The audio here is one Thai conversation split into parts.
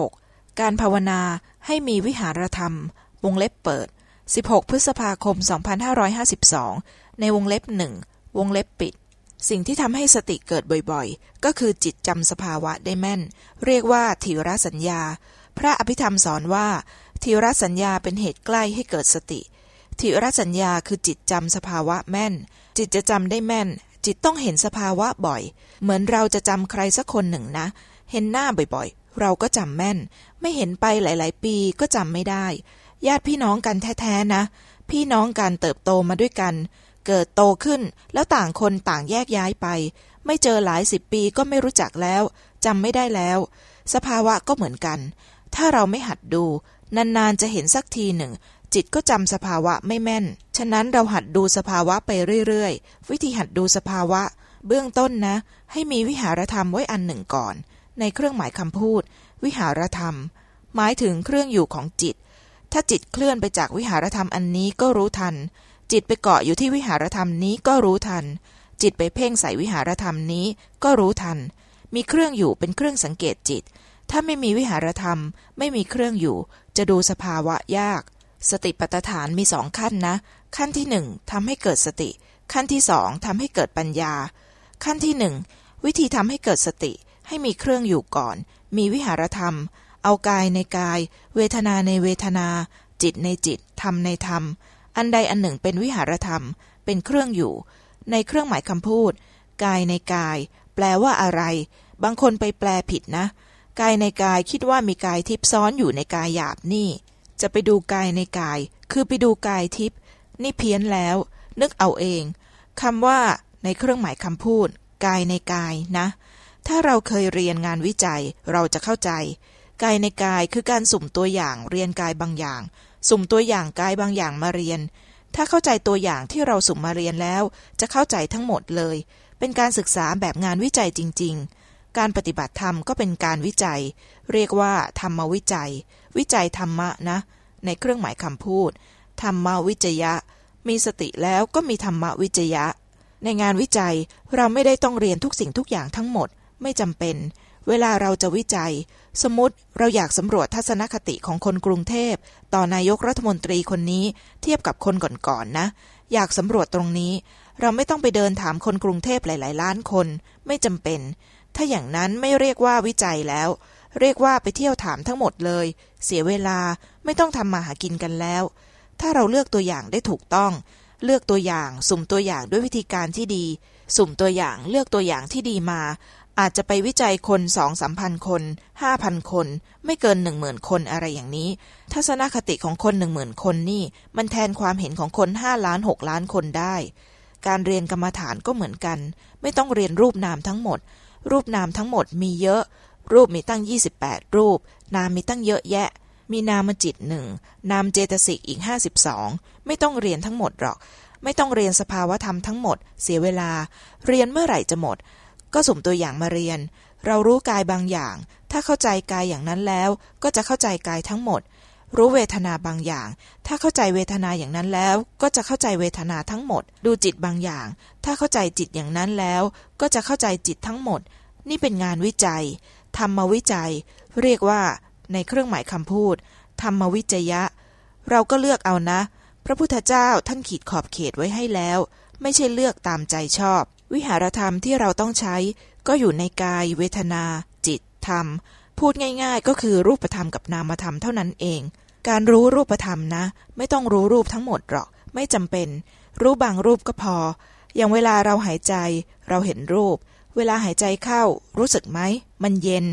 36. การภาวนาให้มีวิหารธรรม วงเล็บเปิด 16 พฤษภาคม 2552 ในวงเล็บหนึ่งวงเล็บปิด สิ่งที่ทำให้สติเกิดบ่อยๆ ก็คือจิตจำสภาวะได้แม่น เรียกว่าทีรสัญญา พระอภิธรรมสอนว่าทีรสัญญาเป็นเหตุใกล้ให้เกิดสติทีรสัญญาคือจิตจำสภาวะแม่น จิตจะจำได้แม่น จิตต้องเห็นสภาวะบ่อย เหมือนเราจะจำใครสักคนหนึ่งนะ เห็นหน้าบ่อยๆ เราก็จำแม่น ไม่เห็นไปหลาย ๆ ปีก็จำไม่ได้ ญาติพี่น้องกันแท้ ๆ นะ พี่น้องกันเติบโตมาด้วยกัน เกิดโตขึ้นแล้วต่างคนต่างแยกย้ายไป ไม่เจอหลายสิบปีก็ไม่รู้จักแล้วจำไม่ได้แล้ว สภาวะก็เหมือนกัน ถ้าเราไม่หัดดู นาน ๆ จะเห็นสักทีหนึ่ง จิตก็จำสภาวะไม่แม่น ฉะนั้นเราหัดดูสภาวะไปเรื่อย ๆ วิธีหัดดูสภาวะ เบื้องต้นนะ ให้มีวิหารธรรมไว้อันหนึ่งก่อน ในเครื่องหมายคำพูด วิหารธรรม หมายถึงเครื่องอยู่ของจิต ถ้าจิตเคลื่อนไปจากวิหารธรรมอันนี้ก็รู้ทัน จิตไปเกาะอยู่ที่วิหารธรรมนี้ก็รู้ทัน จิตไปเพ่งใส่วิหารธรรมนี้ก็รู้ทัน มีเครื่องอยู่เป็นเครื่องสังเกตจิต ถ้าไม่มีวิหารธรรม ไม่มีเครื่องอยู่ จะดูสภาวะยาก สติปัฏฐานมีสองขั้นนะ ขั้นที่หนึ่งทำให้เกิดสติ ขั้นที่สองทำให้เกิดปัญญา ขั้นที่หนึ่งวิธีทำให้เกิดสติ ให้มีเครื่องอยู่ก่อน มีวิหารธรรม เอากายในกาย เวทนาในเวทนา จิตในจิต ธรรมในธรรม อันใดอันหนึ่งเป็นวิหารธรรม เป็นเครื่องอยู่ ในเครื่องหมายคำพูด กายในกาย แปลว่าอะไร บางคนไปแปลผิดนะ กายในกายคิดว่ามีกายทิพซ้อนอยู่ในกายหยาบนี่ จะไปดูกายในกาย คือไปดูกายทิพนี่เพี้ยนแล้ว นึกเอาเองคำว่าในเครื่องหมายคำพูด กายในกายนะ ถ้าเราเคยเรียนงานวิจัยเราจะเข้าใจ กายในกายคือการสุ่มตัวอย่างเรียนกายบางอย่าง สุ่มตัวอย่างกายบางอย่างมาเรียน ถ้าเข้าใจตัวอย่างที่เราสุ่มมาเรียนแล้ว จะเข้าใจทั้งหมดเลย เป็นการศึกษาแบบงานวิจัยจริง ๆ การปฏิบัติธรรมก็เป็นการวิจัย เรียกว่าธรรมวิจัย วิจัยธรรมะนะ ในเครื่องหมายคำพูด ธรรมวิจยะ มีสติแล้วก็มีธรรมวิจยะในงานวิจัยเราไม่ได้ต้องเรียนทุกสิ่งทุกอย่างทั้งหมด ไม่จำเป็น เวลาเราจะวิจัย สมมติเราอยากสำรวจทัศนคติของคนกรุงเทพ ต่อนายกรัฐมนตรีคนนี้เทียบกับคนก่อนๆนนะ อยากสำรวจตรงนี้ เราไม่ต้องไปเดินถามคนกรุงเทพหลาย ๆ ล้านคน ไม่จำเป็น ถ้าอย่างนั้นไม่เรียกว่าวิจัยแล้ว เรียกว่าไปเที่ยวถามทั้งหมดเลย เสียเวลาไม่ต้องทำมาหากินกันแล้ว ถ้าเราเลือกตัวอย่างได้ถูกต้องเลือกตัวอย่าง สุ่มตัวอย่างด้วยวิธีการที่ดี สุ่มตัวอย่างเลือกตัวอย่างที่ดีมา อาจจะไปวิจัยคนสองสามพันคนห้าพันคน ไม่เกินหนึ่งหมื่นคนอะไรอย่างนี้ ทัศนคติของคนหนึ่งหมื่นคนนี่ มันแทนความเห็นของคนห้าล้านหกล้านคนได้ การเรียนกรรมฐานก็เหมือนกัน ไม่ต้องเรียนรูปนามทั้งหมด รูปนามทั้งหมดมีเยอะ รูปมีตั้ง28รูป นามมีตั้งเยอะแยะ มีนามจิตหนึ่งนามเจตสิกอีก52ไม่ต้องเรียนทั้งหมดหรอก ไม่ต้องเรียนสภาวธรรมทั้งหมด เสียเวลา เรียนเมื่อไหร่จะหมด ก็สุ่มตัวอย่างมาเรียน เรารู้กายบางอย่าง ถ้าเข้าใจกายอย่างนั้นแล้ว ก็จะเข้าใจกายทั้งหมด รู้เวทนาบางอย่าง ถ้าเข้าใจเวทนาอย่างนั้นแล้ว ก็จะเข้าใจเวทนาทั้งหมด ดูจิตบางอย่าง ถ้าเข้าใจจิตอย่างนั้นแล้ว ก็จะเข้าใจจิตทั้งหมด นี่เป็นงานวิจัยธรรมวิจัย เรียกว่า ในเครื่องหมายคำพูดธรรมวิจยะ เราก็เลือกเอานะ พระพุทธเจ้าท่านขีดขอบเขตไว้ให้แล้ว ไม่ใช่เลือกตามใจชอบ วิหารธรรมที่เราต้องใช้ก็อยู่ในกายเวทนา จิต ธรรม พูดง่ายๆ ก็คือรูปธรรมกับนามธรรมเท่านั้นเอง การรู้รูปธรรมนะ ไม่ต้องรู้รูปทั้งหมดหรอก ไม่จำเป็น รู้บางรูปก็พอ อย่างเวลาเราหายใจ เราเห็นรูป เวลาหายใจเข้า รู้สึกไหม มันเย็น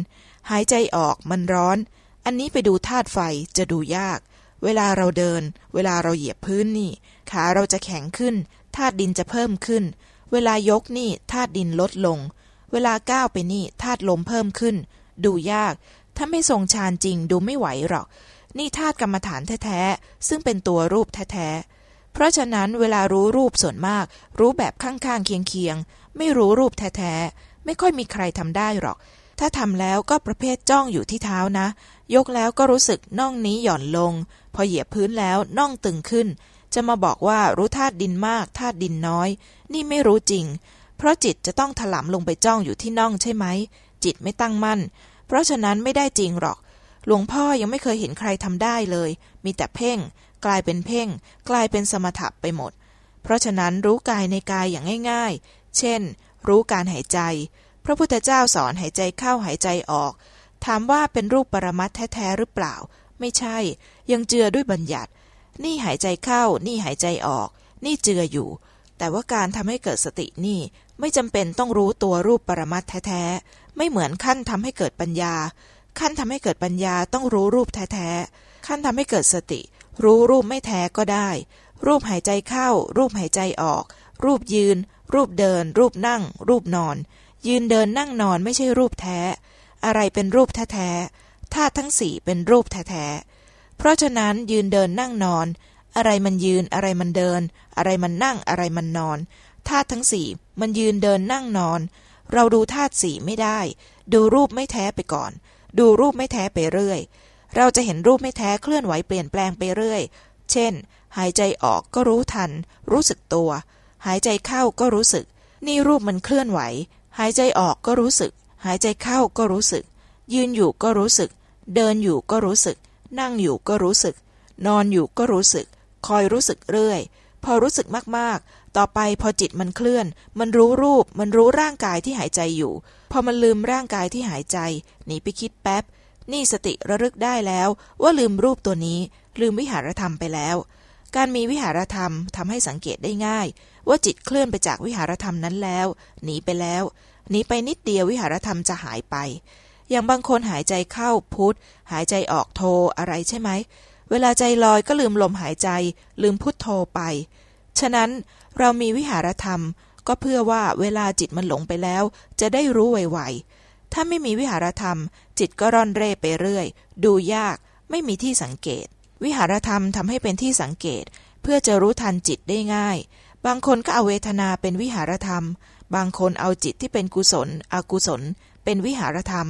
หายใจออกมันร้อน อันนี้ไปดูธาตุไฟจะดูยาก เวลาเราเดิน เวลาเราเหยียบพื้นนี่ ขาเราจะแข็งขึ้นธาตุดินจะเพิ่มขึ้น เวลายกนี่ธาตุดินลดลง เวลาก้าวไปนี่ธาตุลมเพิ่มขึ้น ดูยาก ถ้าไม่ทรงฌานจริงดูไม่ไหวหรอก นี่ธาตุกรรมฐานแท้ๆ ซึ่งเป็นตัวรูปแท้ๆ เพราะฉะนั้นเวลารู้รูปส่วนมาก รู้แบบข้างๆเคียงๆ ไม่รู้รูปแท้ๆ ไม่ค่อยมีใครทำได้หรอก ถ้าทำแล้วก็ประเภทจ้องอยู่ที่เท้านะ ยกแล้วก็รู้สึกน่องนี้หย่อนลง พอเหยียบพื้นแล้วน่องตึงขึ้น จะมาบอกว่ารู้ธาตุดินมากธาตุดินน้อย นี่ไม่รู้จริง เพราะจิตจะต้องถลำลงไปจ้องอยู่ที่น่องใช่ไหม จิตไม่ตั้งมั่น เพราะฉะนั้นไม่ได้จริงหรอก หลวงพ่อยังไม่เคยเห็นใครทำได้เลย มีแต่เพ่ง กลายเป็นเพ่ง กลายเป็นสมถะไปหมด เพราะฉะนั้นรู้กายในกายอย่างง่าย ๆ เช่น รู้การหายใจ พระพุทธเจ้าสอนหายใจเข้าหายใจออก ถามว่าเป็นรูปปรมัตแท้ๆหรือเปล่า ไม่ใช่ ยังเจือด้วยบัญญัติ นี่หายใจเข้า นี่หายใจออก นี่เจืออยู่ แต่ว่าการทำให้เกิดสตินี่ไม่จำเป็นต้องรู้ตัวรูปปรมัตถ์แท้ๆ ไม่เหมือนขั้นทำให้เกิดปัญญา ขั้นทำให้เกิดปัญญาต้องรู้รูปแท้ๆ ขั้นทำให้เกิดสติ รู้รูปไม่แท้ก็ได้ รูปหายใจเข้า รูปหายใจออก รูปยืน รูปเดิน รูปนั่ง รูปนอน ยืนเดินนั่งนอนไม่ใช่รูปแท้ อะไรเป็นรูปแท้ๆธาตุทั้งสี่เป็นรูปแท้ๆ เพราะฉะนั้นยืนเดินนั่งนอน อะไรมันยืนอะไรมันเดิน อะไรมันนั่งอะไรมันนอนธาตุทั้งสี่มันยืนเดินนั่งนอน เราดูธาตุสี่ไม่ได้ ดูรูปไม่แท้ไปก่อน ดูรูปไม่แท้ไปเรื่อย เราจะเห็นรูปไม่แท้เคลื่อนไหวเปลี่ยนแปลงไปเรื่อย เช่น หายใจออกก็รู้ทัน รู้สึกตัว หายใจเข้าก็รู้สึก นี่รูปมันเคลื่อนไหว หายใจออกก็รู้สึก หายใจเข้าก็รู้สึก ยืนอยู่ก็รู้สึก เดินอยู่ก็รู้สึก นั่งอยู่ก็รู้สึก นอนอยู่ก็รู้สึก คอยรู้สึกเรื่อย พอรู้สึกมากๆ ต่อไปพอจิตมันเคลื่อน มันรู้รูป มันรู้ร่างกายที่หายใจอยู่ พอมันลืมร่างกายที่หายใจหนีไปคิดแป๊บ นี่สติระลึกได้แล้วว่าลืมรูปตัวนี้ ลืมวิหารธรรมไปแล้ว การมีวิหารธรรมทำให้สังเกตได้ง่าย ว่าจิตเคลื่อนไปจากวิหารธรรมนั้นแล้ว หนีไปแล้วหนีไปนิดเดียววิหารธรรมจะหายไป อย่างบางคนหายใจเข้าพุทธหายใจออกโทอะไรใช่ไหม เวลาใจลอยก็ลืมลมหายใจ ลืมพุทโธไป ฉะนั้นเรามีวิหารธรรม ก็เพื่อว่าเวลาจิตมันหลงไปแล้ว จะได้รู้ไวๆ ถ้าไม่มีวิหารธรรม จิตก็ร่อนเร่ไปเรื่อย ดูยาก ไม่มีที่สังเกต วิหารธรรมทำให้เป็นที่สังเกต เพื่อจะรู้ทันจิตได้ง่าย บางคนก็เอาเวทนาเป็นวิหารธรรม บางคนเอาจิตที่เป็นกุศล อกุศล เป็นวิหารธรรม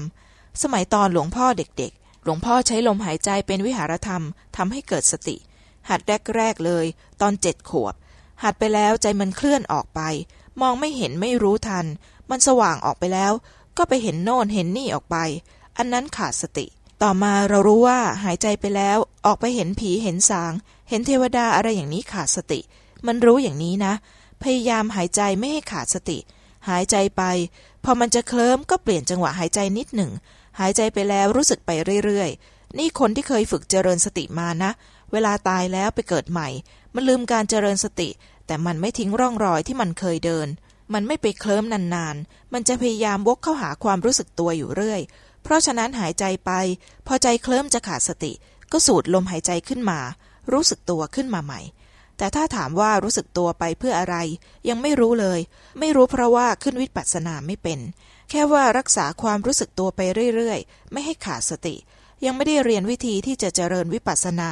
สมัยตอนหลวงพ่อเด็กๆ หลวงพ่อใช้ลมหายใจเป็นวิหารธรรมทำให้เกิดสติ หัดแรกๆเลย ตอนเจ็ดขวบ หัดไปแล้วใจมันเคลื่อนออกไป มองไม่เห็นไม่รู้ทัน มันสว่างออกไปแล้ว ก็ไปเห็นโน่นเห็นนี่ออกไป อันนั้นขาดสติ ต่อมาเรารู้ว่าหายใจไปแล้ว ออกไปเห็นผีเห็นสาง เห็นเทวดาอะไรอย่างนี้ขาดสติ มันรู้อย่างนี้นะ พยายามหายใจไม่ให้ขาดสติ หายใจไป พอมันจะเคลิ้มก็เปลี่ยนจังหวะหายใจนิดหนึ่ง หายใจไปแล้วรู้สึกไปเรื่อยๆ นี่คนที่เคยฝึกเจริญสติมานะ เวลาตายแล้วไปเกิดใหม่ มันลืมการเจริญสติ แต่มันไม่ทิ้งร่องรอยที่มันเคยเดิน มันไม่ไปเคลิ้มนานๆ มันจะพยายามวกเข้าหาความรู้สึกตัวอยู่เรื่อย เพราะฉะนั้นหายใจไป พอใจเคลิ้มจะขาดสติ ก็สูดลมหายใจขึ้นมา รู้สึกตัวขึ้นมาใหม่แต่ถ้าถามว่ารู้สึกตัวไปเพื่ออะไร ยังไม่รู้เลย ไม่รู้เพราะว่าขึ้นวิปัสสนาไม่เป็น แค่ว่ารักษาความรู้สึกตัวไปเรื่อยๆ ไม่ให้ขาดสติ ยังไม่ได้เรียนวิธีที่จะเจริญวิปัสสนา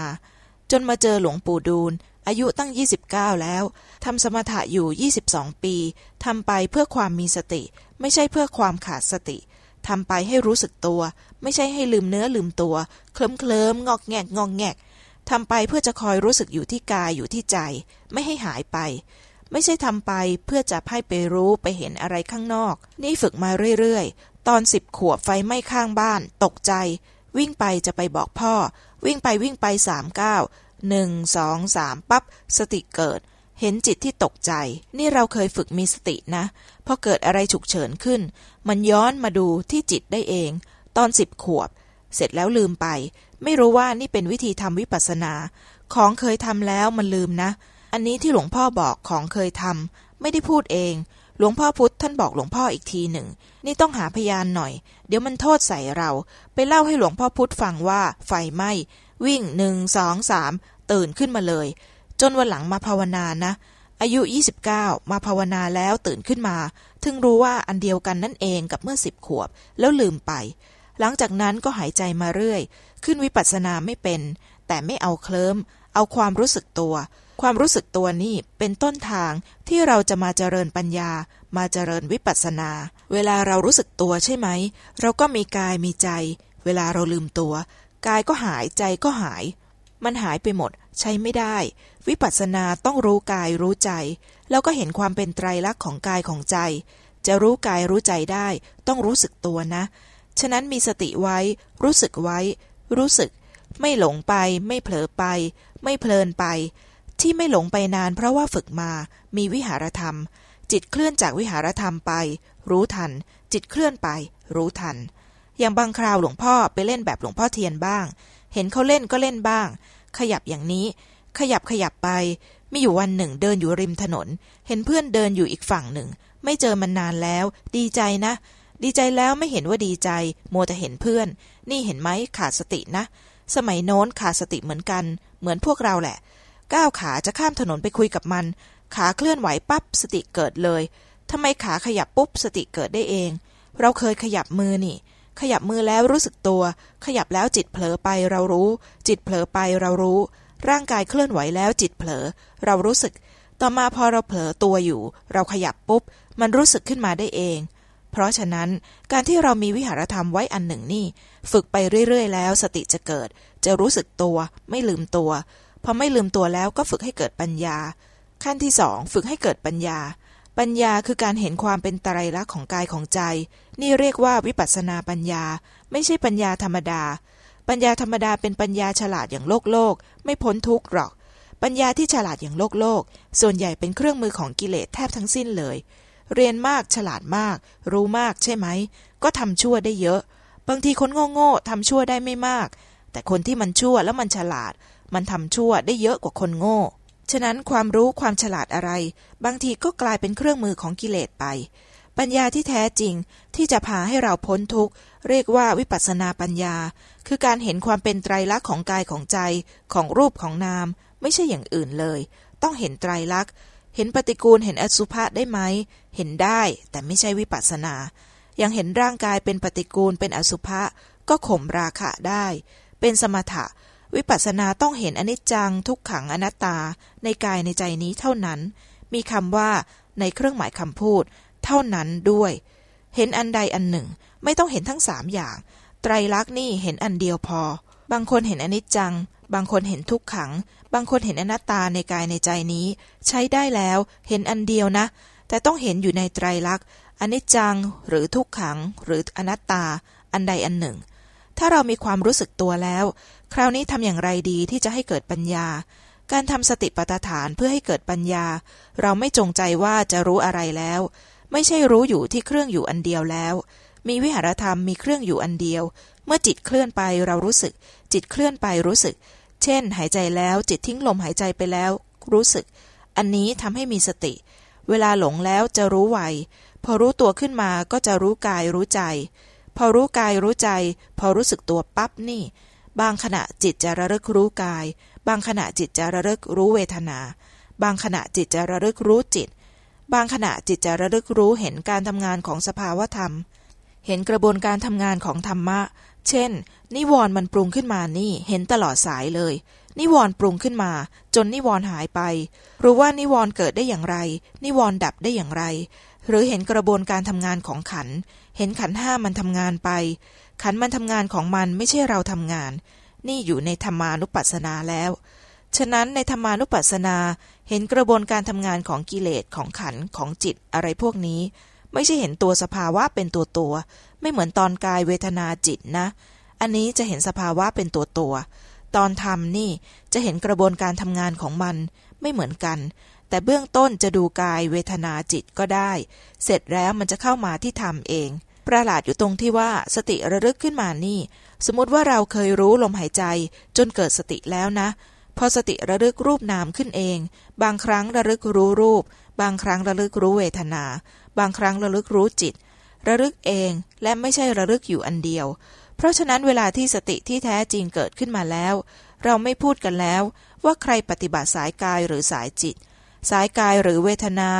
จนมาเจอหลวงปู่ดูล อายุตั้ง 29 แล้วทำสมถะอยู่ 22 ปีทำไปเพื่อความมีสติ ไม่ใช่เพื่อความขาดสติทำไปให้รู้สึกตัว ไม่ใช่ให้ลืมเนื้อลืมตัว เคลิ้มเคลิ้มงอกแงกงอกแงกทำไปเพื่อจะคอยรู้สึกอยู่ที่กายอยู่ที่ใจ ไม่ให้หายไป ไม่ใช่ทำไปเพื่อจะให้ไปรู้ไปเห็นอะไรข้างนอก นี่ฝึกมาเรื่อยๆ ตอนสิบขวบไฟไหม้ข้างบ้าน ตกใจ วิ่งไปจะไปบอกพ่อ วิ่งไปวิ่งไปสามเก้าหนึ่งสองสามปั๊บสติเกิด เห็นจิตที่ตกใจ นี่เราเคยฝึกมีสตินะพอเกิดอะไรฉุกเฉินขึ้น มันย้อนมาดูที่จิตได้เอง ตอนสิบขวบ เสร็จแล้วลืมไป ไม่รู้ว่านี่เป็นวิธีทำวิปัสสนา ของเคยทำแล้วมันลืมนะ อันนี้ที่หลวงพ่อบอกของเคยทำไม่ได้พูดเอง หลวงพ่อพุธท่านบอกหลวงพ่ออีกทีหนึ่ง นี่ต้องหาพยานหน่อย เดี๋ยวมันโทษใส่เรา ไปเล่าให้หลวงพ่อพุธฟังว่าไฟไหม้วิ่งหนึ่งสองสามตื่นขึ้นมาเลย จนวันหลังมาภาวนานะ อายุ 29 มาภาวนาแล้วตื่นขึ้นมาถึงรู้ว่าอันเดียวกันนั่นเองกับเมื่อสิบขวบ แล้วลืมไป หลังจากนั้นก็หายใจมาเรื่อย ขึ้นวิปัสสนาไม่เป็น แต่ไม่เอาเคลิ้มเอาความรู้สึกตัว ความรู้สึกตัวนี่เป็นต้นทางที่เราจะมาเจริญปัญญา มาเจริญวิปัสสนา เวลาเรารู้สึกตัวใช่ไหม เราก็มีกายมีใจ เวลาเราลืมตัว กายก็หายใจก็หาย มันหายไปหมด ใช้ไม่ได้ วิปัสสนาต้องรู้กายรู้ใจ แล้วก็เห็นความเป็นไตรลักษณ์ของกายของใจ จะรู้กายรู้ใจได้ ต้องรู้สึกตัวนะ ฉะนั้นมีสติไว้ รู้สึกไว้ รู้สึก ไม่หลงไป ไม่เผลอไป ไม่เพลินไป ที่ไม่หลงไปนานเพราะว่าฝึกมา มีวิหารธรรม จิตเคลื่อนจากวิหารธรรมไป รู้ทัน จิตเคลื่อนไป รู้ทัน อย่างบางคราวหลวงพ่อไปเล่นแบบหลวงพ่อเทียนบ้าง เห็นเขาเล่นก็เล่นบ้าง ขยับอย่างนี้ ขยับขยับไป มีอยู่วันหนึ่งเดินอยู่ริมถนน เห็นเพื่อนเดินอยู่อีกฝั่งหนึ่ง ไม่เจอมันนานแล้ว ดีใจนะ ดีใจแล้วไม่เห็นว่าดีใจมัวแต่เห็นเพื่อน นี่เห็นไหมขาดสตินะ สมัยโน้นขาดสติเหมือนกัน เหมือนพวกเราแหละ ก้าวขาจะข้ามถนนไปคุยกับมัน ขาเคลื่อนไหวปั๊บสติเกิดเลยทำไมขาขยับปุ๊บสติเกิดได้เอง เราเคยขยับมือนี่ ขยับมือแล้วรู้สึกตัว ขยับแล้วจิตเผลอไปเรารู้ จิตเผลอไปเรารู้ ร่างกายเคลื่อนไหวแล้วจิตเผลอ เรารู้สึก ต่อมาพอเราเผลอตัวอยู่ เราขยับปุ๊บ มันรู้สึกขึ้นมาได้เอง เพราะฉะนั้นการที่เรามีวิหารธรรมไว้อันหนึ่งนี่ ฝึกไปเรื่อยๆ แล้วสติจะเกิด จะรู้สึกตัว ไม่ลืมตัว พอไม่ลืมตัวแล้วก็ฝึกให้เกิดปัญญา ขั้นที่สองฝึกให้เกิดปัญญา ปัญญาคือการเห็นความเป็นไตรลักษณ์ของกายของใจ นี่เรียกว่าวิปัสสนาปัญญา ไม่ใช่ปัญญาธรรมดา ปัญญาธรรมดาเป็นปัญญาฉลาดอย่างโลกโลก ไม่พ้นทุกข์หรอก ปัญญาที่ฉลาดอย่างโลกโลก ส่วนใหญ่เป็นเครื่องมือของกิเลสแทบทั้งสิ้นเลย เรียนมากฉลาดมาก รู้มากใช่ไหม ก็ทำชั่วได้เยอะ บางทีคนโง่ๆทำชั่วได้ไม่มาก แต่คนที่มันชั่วแล้วมันฉลาด มันทำชั่วได้เยอะกว่าคนโง่ ฉะนั้นความรู้ความฉลาดอะไร บางทีก็กลายเป็นเครื่องมือของกิเลสไป ปัญญาที่แท้จริงที่จะพาให้เราพ้นทุกข์ เรียกว่าวิปัสสนาปัญญา คือการเห็นความเป็นไตรลักษณ์ของกายของใจของรูปของนาม ไม่ใช่อย่างอื่นเลย ต้องเห็นไตรลักษณ์เห็นปฏิกูลเห็นอสุภะได้ไหม เห็นได้แต่ไม่ใช่วิปัสสนา ยังเห็นร่างกายเป็นปฏิกูลเป็นอสุภะก็ข่มราคะได้ เป็นสมถะ วิปัสสนาต้องเห็นอนิจจังทุกขังอนัตตา ในกายในใจนี้เท่านั้น มีคำว่าในเครื่องหมายคำพูด เท่านั้นด้วย เห็นอันใดอันหนึ่ง ไม่ต้องเห็นทั้งสามอย่าง ไตรลักษณ์นี่เห็นอันเดียวพอ บางคนเห็นอนิจจัง บางคนเห็นทุกขัง บางคนเห็นอนัตตาในกายในใจนี้ ใช้ได้แล้ว เห็นอันเดียวนะ แต่ต้องเห็นอยู่ในไตรลักษณ์อนิจจังหรือทุกขังหรืออนัตตา อันใดอันหนึ่ง ถ้าเรามีความรู้สึกตัวแล้ว คราวนี้ทำอย่างไรดีที่จะให้เกิดปัญญา การทำสติปัฏฐานเพื่อให้เกิดปัญญา เราไม่จงใจว่าจะรู้อะไรแล้ว ไม่ใช่รู้อยู่ที่เครื่องอยู่อันเดียวแล้ว มีวิหารธรรมมีเครื่องอยู่อันเดียว เมื่อจิตเคลื่อนไปเรารู้สึก จิตเคลื่อนไปรู้สึก เช่น หายใจแล้วจิตทิ้งลมหายใจไปแล้ว รู้สึก อันนี้ทำให้มีสติ เวลาหลงแล้วจะรู้ไวพอรู้ตัวขึ้นมาก็จะรู้กายรู้ใจ พอรู้กายรู้ใจ พอรู้สึกตัวปั๊บนี่ บางขณะจิตจะระลึกรู้กาย บางขณะจิตจะระลึกรู้เวทนา บางขณะจิตจะระลึกรู้จิต บางขณะจิตจะระลึกรู้เห็นการทำงานของสภาวธรรม เห็นกระบวนการทำงานของธรรมะ เช่น นิวรณ์มันปรุงขึ้นมานี่เห็นตลอดสายเลย นิวรณ์ปรุงขึ้นมา จนนิวรณ์หายไป รู้ว่านิวรณ์เกิดได้อย่างไร นิวรณ์ดับได้อย่างไร หรือเห็นกระบวนการทำงานของขัน เห็นขันห้ามันทำงานไป ขันมันทำงานของมันไม่ใช่เราทำงาน นี่อยู่ในธรรมานุปัสสนาแล้ว ฉะนั้นในธรรมานุปัสสนาเห็นกระบวนการทำงานของกิเลสของขันของจิตอะไรพวกนี้ ไม่ใช่เห็นตัวสภาวะเป็นตัวตัว ไม่เหมือนตอนกายเวทนาจิตนะ อันนี้จะเห็นสภาวะเป็นตัวตัว ตอนทำนี่จะเห็นกระบวนการทำงานของมัน ไม่เหมือนกัน แต่เบื้องต้นจะดูกายเวทนาจิตก็ได้ เสร็จแล้วมันจะเข้ามาที่ทำเอง ประหลาดอยู่ตรงที่ว่าสติระลึกขึ้นมานี่ สมมติว่าเราเคยรู้ลมหายใจ จนเกิดสติแล้วนะ พอสติระลึกรูปนามขึ้นเอง บางครั้งระลึกรู้รูป บางครั้งระลึกรู้เวทนา บางครั้งระลึกรู้จิต ระลึกเองและไม่ใช่ระลึกอยู่อันเดียว เพราะฉะนั้นเวลาที่สติที่แท้จริงเกิดขึ้นมาแล้ว เราไม่พูดกันแล้วว่าใครปฏิบัติสายกายหรือสายจิต สายกายหรือเวทนา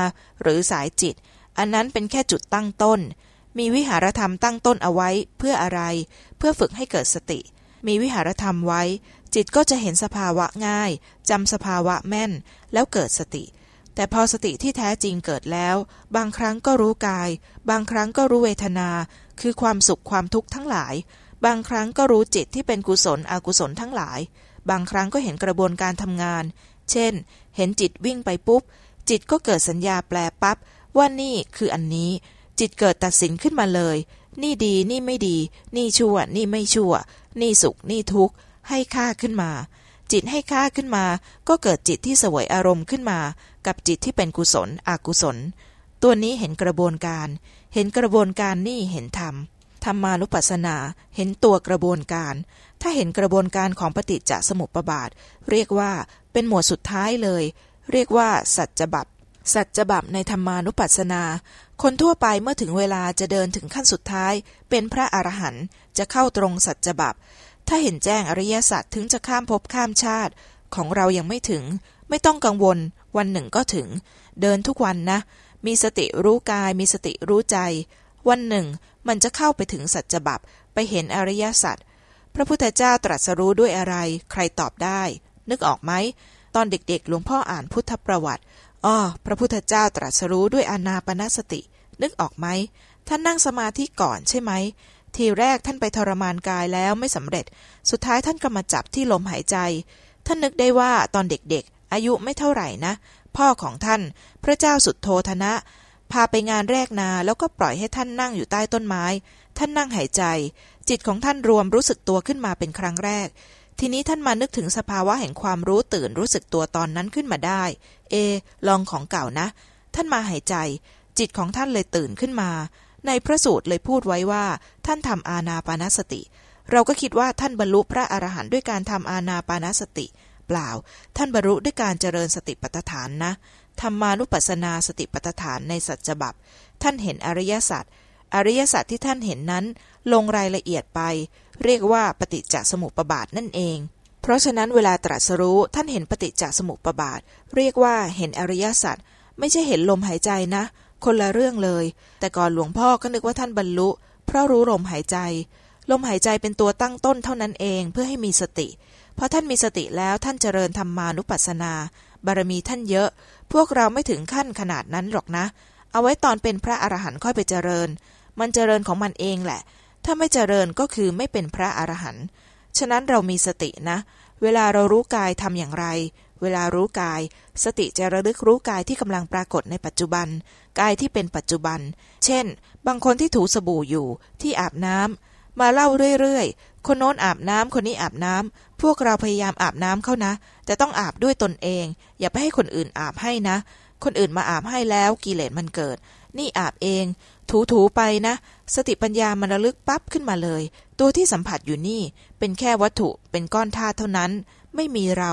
หรือสายจิต อันนั้นเป็นแค่จุดตั้งต้น มีวิหารธรรมตั้งต้นเอาไว้เพื่ออะไร เพื่อฝึกให้เกิดสติ มีวิหารธรรมไว้ จิตก็จะเห็นสภาวะง่ายจำสภาวะแม่น แล้วเกิดสติ แต่พอสติที่แท้จริงเกิดแล้ว บางครั้งก็รู้กาย บางครั้งก็รู้เวทนา คือความสุขความทุกข์ทั้งหลาย บางครั้งก็รู้จิตที่เป็นกุศลอกุศลทั้งหลายบางครั้งก็เห็นกระบวนการทำงาน เช่น เห็นจิตวิ่งไปปุ๊บ จิตก็เกิดสัญญาแปลปับ๊บ ว่านี่คืออันนี้ จิตเกิดตัดสินขึ้นมาเลย นี่ดีนี่ไม่ดี นี่ชั่ว นี่ไม่ชั่ว นี่สุข นี่ทุกข์ ให้ค่าขึ้นมา จิตให้ค่าขึ้นมา ก็เกิดจิตที่สวยอารมณ์ขึ้นมา กับจิตที่เป็นกุศล อกุศล ตัวนี้เห็นกระบวนการ เห็นกระบวนการนี่เห็นธรรมธรรมานุปัสสนา เห็นตัวกระบวนการ ถ้าเห็นกระบวนการของปฏิจจสมุปบาท เรียกว่าเป็นหมวดสุดท้ายเลย เรียกว่า สัจจบับสัจจบับในธรรมานุปัสสนา คนทั่วไปเมื่อถึงเวลาจะเดินถึงขั้นสุดท้าย เป็นพระอรหันต์จะเข้าตรงสัจจบับถ้าเห็นแจ้งอริยสัจถึงจะข้ามภพข้ามชาติ ของเรายังไม่ถึง ไม่ต้องกังวล วันหนึ่งก็ถึง เดินทุกวันนะ มีสติรู้กาย มีสติรู้ใจ วันหนึ่ง มันจะเข้าไปถึงสัจจบับไปเห็นอริยสัจ พระพุทธเจ้าตรัสรู้ด้วยอะไร ใครตอบได้ นึกออกไหม ตอนเด็กๆ หลวงพ่ออ่านพุทธประวัติอ๋อพระพุทธเจ้าตรัสรู้ด้วยอนาปนสติ นึกออกไหม ท่านนั่งสมาธิก่อนใช่ไหม ทีแรกท่านไปทรมานกายแล้วไม่สำเร็จ สุดท้ายท่านก็มาจับที่ลมหายใจ ท่านนึกได้ว่าตอนเด็กๆ อายุไม่เท่าไหร่นะ พ่อของท่าน พระเจ้าสุดโทธนะ พาไปงานแรกนาแล้วก็ปล่อยให้ท่านนั่งอยู่ใต้ต้นไม้ ท่านนั่งหายใจ จิตของท่านรวมรู้สึกตัวขึ้นมาเป็นครั้งแรก ทีนี้ท่านมานึกถึงสภาวะแห่งความรู้ตื่นรู้สึกตัวตอนนั้นขึ้นมาได้ เอ ลองของเก่านะ ท่านมาหายใจ จิตของท่านเลยตื่นขึ้นมา ในพระสูตรเลยพูดไว้ว่า ท่านทำอาณาปานสติ เราก็คิดว่าท่านบรรลุพระอรหันต์ด้วยการทำอาณาปานสติ เปล่า ท่านบรรลุด้วยการเจริญสติปัฏฐานนะ ธรรมานุปัสสนาสติปัฏฐานในสัจจบับท่านเห็นอริยสัจอริยสัจที่ท่านเห็นนั้นลงรายละเอียดไป เรียกว่าปฏิจจสมุปบาทนั่นเอง เพราะฉะนั้นเวลาตรัสรู้ท่านเห็นปฏิจจสมุปบาท เรียกว่าเห็นอริยสัจไม่ใช่เห็นลมหายใจนะ คนละเรื่องเลย แต่ก่อนหลวงพ่อก็นึกว่าท่านบรรลุ เพราะรู้ลมหายใจ ลมหายใจเป็นตัวตั้งต้นเท่านั้นเองเพื่อให้มีสติพอท่านมีสติแล้วท่านเจริญธรรมานุปัสสนา บารมีท่านเยอะ พวกเราไม่ถึงขั้นขนาดนั้นหรอกนะ เอาไว้ตอนเป็นพระอรหันต์ค่อยไปเจริญ มันเจริญของมันเองแหละ ถ้าไม่เจริญก็คือไม่เป็นพระอรหันต์ ฉะนั้นเรามีสตินะ เวลาเรารู้กายทำอย่างไร เวลารู้กาย สติจะระลึกรู้กายที่กำลังปรากฏในปัจจุบัน กายที่เป็นปัจจุบัน เช่น บางคนที่ถูสบู่อยู่ ที่อาบน้ำ มาเล่าเรื่อยๆ คนโน้นอาบน้ำคนนี้อาบน้ำพวกเราพยายามอาบน้ำเข้านะแต่ต้องอาบด้วยตนเอง อย่าไปให้คนอื่นอาบให้นะ คนอื่นมาอาบให้แล้วกิเลสมันเกิด นี่อาบเอง ถูๆไปนะ สติปัญญามันระลึกปั๊บขึ้นมาเลย ตัวที่สัมผัสอยู่นี่ เป็นแค่วัตถุเป็นก้อนธาตุเท่านั้น ไม่มีเรา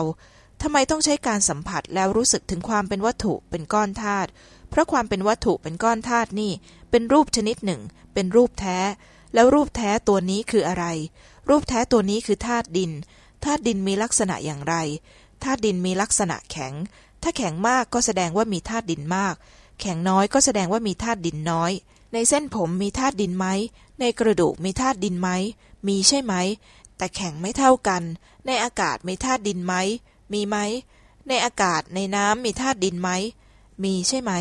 ทำไมต้องใช้การสัมผัสแล้วรู้สึกถึงความเป็นวัตถุเป็นก้อนธาตุเพราะความเป็นวัตถุเป็นก้อนธาตุนี่ เป็นรูปชนิดหนึ่ง เป็นรูปแท้ แล้วรูปแท้ตัวนี้คืออะไร รูปแท้ตัวนี้คือธาตุดิน ธาตุดินมีลักษณะอย่างไร ธาตุดินมีลักษณะแข็ง ถ้าแข็งมากก็แสดงว่ามีธาตุดินมาก แข็งน้อยก็แสดงว่ามีธาตุดินน้อย ในเส้นผมมีธาตุดินไหม ในกระดูกมีธาตุดินไหม มีใช่ไหม แต่แข็งไม่เท่ากัน ในอากาศมีธาตุดินไหม มีไหม ในอากาศในน้ำมีธาตุดินไหม มีใช่ไหม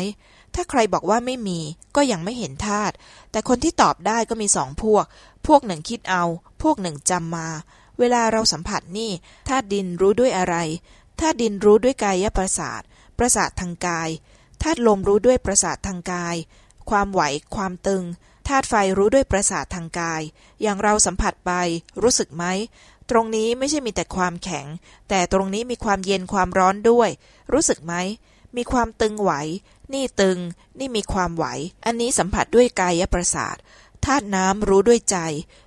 ถ้าใครบอกว่าไม่มีก็ยังไม่เห็นธาตุ แต่คนที่ตอบได้ก็มีสองพวก พวกหนึ่งคิดเอา พวกหนึ่งจำมา เวลาเราสัมผัสนี่ธาตุดินรู้ด้วยอะไร ธาตุดินรู้ด้วยกายประสาท ประสาททางกาย ธาตุลมรู้ด้วยประสาททางกาย ความไหว ความตึง ธาตุไฟรู้ด้วยประสาททางกาย อย่างเราสัมผัสไป รู้สึกไหมตรงนี้ไม่ใช่มีแต่ความแข็ง แต่ตรงนี้มีความเย็นความร้อนด้วย รู้สึกไหมมีความตึงไหว นี่ตึง นี่มีความไหว อันนี้สัมผัสด้วยกายประสาทธาตุน้ำรู้ด้วยใจ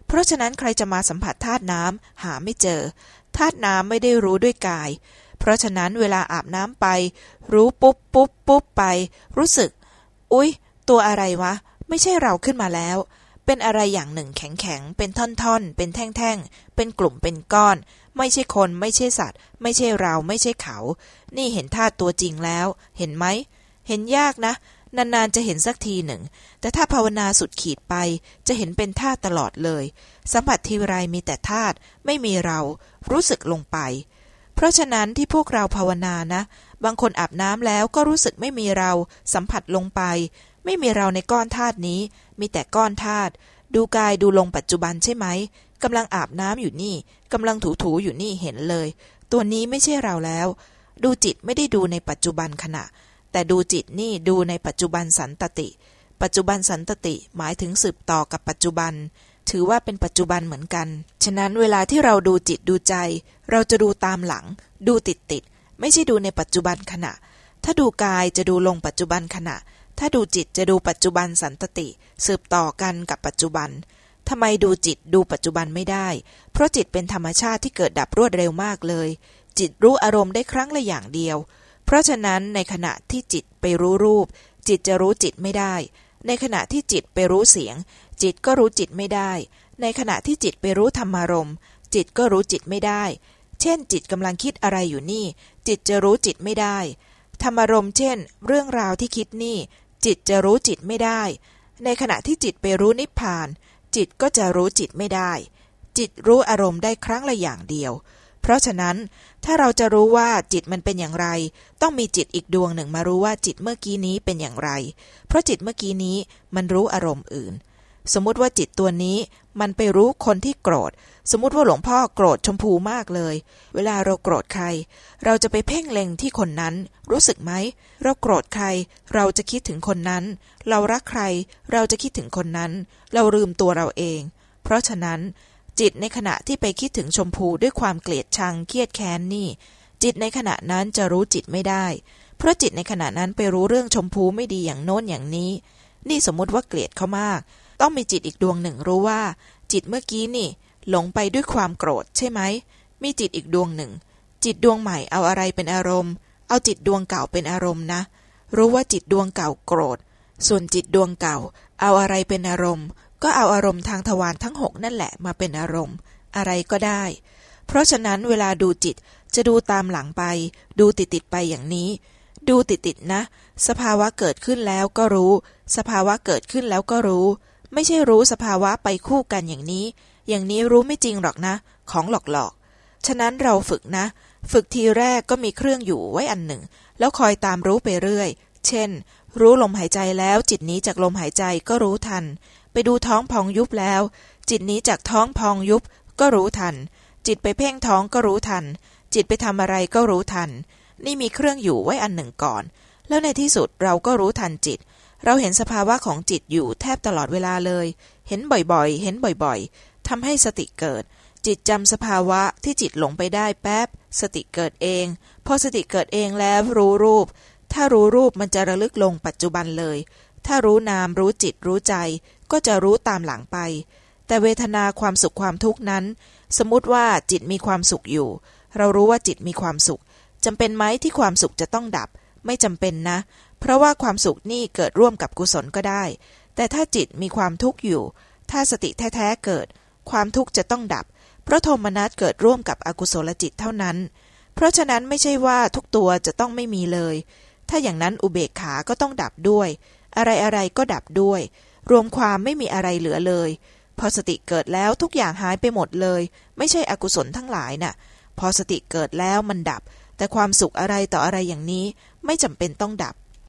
เพราะฉะนั้นใครจะมาสัมผัสธาตุน้ำหาไม่เจอธาตุน้ำไม่ได้รู้ด้วยกาย เพราะฉะนั้นเวลาอาบน้ำไป รู้ปุ๊บปุ๊บปุ๊บไป รู้สึก อุ๊ย ตัวอะไรวะ ไม่ใช่เราขึ้นมาแล้ว เป็นอะไรอย่างหนึ่งแข็งๆเป็นท่อนๆ เป็นแท่งๆ เป็นกลุ่มเป็นก้อน ไม่ใช่คน ไม่ใช่สัตว์ ไม่ใช่เรา ไม่ใช่เขา นี่เห็นธาตุตัวจริงแล้ว เห็นไหม เห็นยากนะ นานๆจะเห็นสักทีหนึ่ง แต่ถ้าภาวนาสุดขีดไปจะเห็นเป็นธาตุตลอดเลย สัมผัสทีไรมีแต่ธาตุไม่มีเรา รู้สึกลงไป เพราะฉะนั้นที่พวกเราภาวนานะ บางคนอาบน้ำแล้วก็รู้สึกไม่มีเรา สัมผัสลงไป ไม่มีเราในก้อนธาตุนี้ มีแต่ก้อนธาตุดูกายดูลงปัจจุบันใช่ไหมกำลังอาบน้ำอยู่นี่กำลังถูถูอยู่นี่เห็นเลย ตัวนี้ไม่ใช่เราแล้ว ดูจิตไม่ได้ดูในปัจจุบันขณะ แต่ดูจิตนี่ดูในปัจจุบันสันตติ ปัจจุบันสันตติหมายถึงสืบต่อกับปัจจุบัน ถือว่าเป็นปัจจุบันเหมือนกัน ฉะนั้นเวลาที่เราดูจิตดูใจ เราจะดูตามหลัง ดูติดติด ไม่ใช่ดูในปัจจุบันขณะ ถ้าดูกายจะดูลงปัจจุบันขณะ ถ้าดูจิตจะดูปัจจุบันสันตติ สืบต่อกันกับปัจจุบันทำไมดูจิตดูปัจจุบันไม่ได้ เพราะจิตเป็นธรรมชาติที่เกิดดับรวดเร็วมากเลย จิตรู้อารมณ์ได้ครั้งละอย่างเดียว เพราะฉะนั้นในขณะที่จิตไปรู้รูป จิตจะรู้จิตไม่ได้ ในขณะที่จิตไปรู้เสียง จิตก็รู้จิตไม่ได้ ในขณะที่จิตไปรู้ธรรมารมณ์จิตก็รู้จิตไม่ได้ เช่น จิตกำลังคิดอะไรอยู่นี่ จิตจะรู้จิตไม่ได้ ธรรมารมณ์เช่น เรื่องราวที่คิดนี่ จิตจะรู้จิตไม่ได้ ในขณะที่จิตไปรู้นิพพาน จิตก็จะรู้จิตไม่ได้ จิตรู้อารมณ์ได้ครั้งละอย่างเดียว เพราะฉะนั้นถ้าเราจะรู้ว่าจิตมันเป็นอย่างไร ต้องมีจิตอีกดวงหนึ่งมารู้ว่าจิตเมื่อกี้นี้เป็นอย่างไร เพราะจิตเมื่อกี้นี้มันรู้อารมณ์อื่น สมมติว่าจิตตัวนี้มันไปรู้คนที่โกรธ สมมติว่าหลวงพ่อโกรธชมพูมากเลย เวลาเราโกรธใคร เราจะไปเพ่งเล็งที่คนนั้น รู้สึกไหม เราโกรธใคร เราจะคิดถึงคนนั้น เรารักใคร เราจะคิดถึงคนนั้น เราลืมตัวเราเอง เพราะฉะนั้น จิตในขณะที่ไปคิดถึงชมพูด้วยความเกลียดชังเครียดแค้นนี่ จิตในขณะนั้นจะรู้จิตไม่ได้ เพราะจิตในขณะนั้นไปรู้เรื่องชมพูไม่ดีอย่างโน้นอย่างนี้ นี่สมมติว่าเกลียดเขามาก ต้องมีจิตอีกดวงหนึ่งรู้ว่า จิตเมื่อกี้นี่ หลงไปด้วยความโกรธใช่ไหมมีจิตอีกดวงหนึ่ง จิตดวงใหม่เอาอะไรเป็นอารมณ์ เอาจิตดวงเก่าเป็นอารมณ์นะ รู้ว่าจิตดวงเก่าโกรธ ส่วนจิตดวงเก่า เอาอะไรเป็นอารมณ์ ก็เอาอารมณ์ทางทวารทั้งหกนั่นแหละมาเป็นอารมณ์ อะไรก็ได้ เพราะฉะนั้นเวลาดูจิตจะดูตามหลังไป ดูติดติดไปอย่างนี้ ดูติดติดนะ สภาวะเกิดขึ้นแล้วก็รู้ สภาวะเกิดขึ้นแล้วก็รู้ ไม่ใช่รู้สภาวะไปคู่กันอย่างนี้ อย่างนี้รู้ไม่จริงหรอกนะ ของหลอกๆ ฉะนั้นเราฝึกนะ ฝึกทีแรกก็มีเครื่องอยู่ไว้อันหนึ่ง แล้วคอยตามรู้ไปเรื่อย เช่น รู้ลมหายใจแล้วจิตนี้จากลมหายใจก็รู้ทัน ไปดูท้องพองยุบแล้ว จิตนี้จากท้องพองยุบก็รู้ทัน จิตไปเพ่งท้องก็รู้ทัน จิตไปทำอะไรก็รู้ทัน นี่มีเครื่องอยู่ไว้อันหนึ่งก่อน แล้วในที่สุดเราก็รู้ทันจิต เราเห็นสภาวะของจิตอยู่แทบตลอดเวลาเลย เห็นบ่อยๆ เห็นบ่อยๆทำให้สติเกิด จิตจำสภาวะที่จิตหลงไปได้แป๊บ สติเกิดเอง พอสติเกิดเองแล้วรู้รูป ถ้ารู้รูปมันจะระลึกลงปัจจุบันเลย ถ้ารู้นามรู้จิตรู้ใจ ก็จะรู้ตามหลังไป แต่เวทนาความสุขความทุกข์นั้น สมมติว่าจิตมีความสุขอยู่ เรารู้ว่าจิตมีความสุขจำเป็นไหมที่ความสุขจะต้องดับ ไม่จำเป็นนะ เพราะว่าความสุขนี่เกิดร่วมกับกุศลก็ได้ แต่ถ้าจิตมีความทุกข์อยู่ ถ้าสติแท้ๆเกิด ความทุกข์จะต้องดับ เพราะโทมนัสเกิดร่วมกับอกุศลจิตเท่านั้น เพราะฉะนั้นไม่ใช่ว่าทุกตัวจะต้องไม่มีเลย ถ้าอย่างนั้นอุเบกขาก็ต้องดับด้วย อะไรๆก็ดับด้วย รวมความไม่มีอะไรเหลือเลย พอสติเกิดแล้วทุกอย่างหายไปหมดเลย ไม่ใช่อกุศลทั้งหลายนะ่ะ พอสติเกิดแล้วมันดับ แต่ความสุขอะไรต่ออะไรอย่างนี้ไม่จำเป็นต้องดับ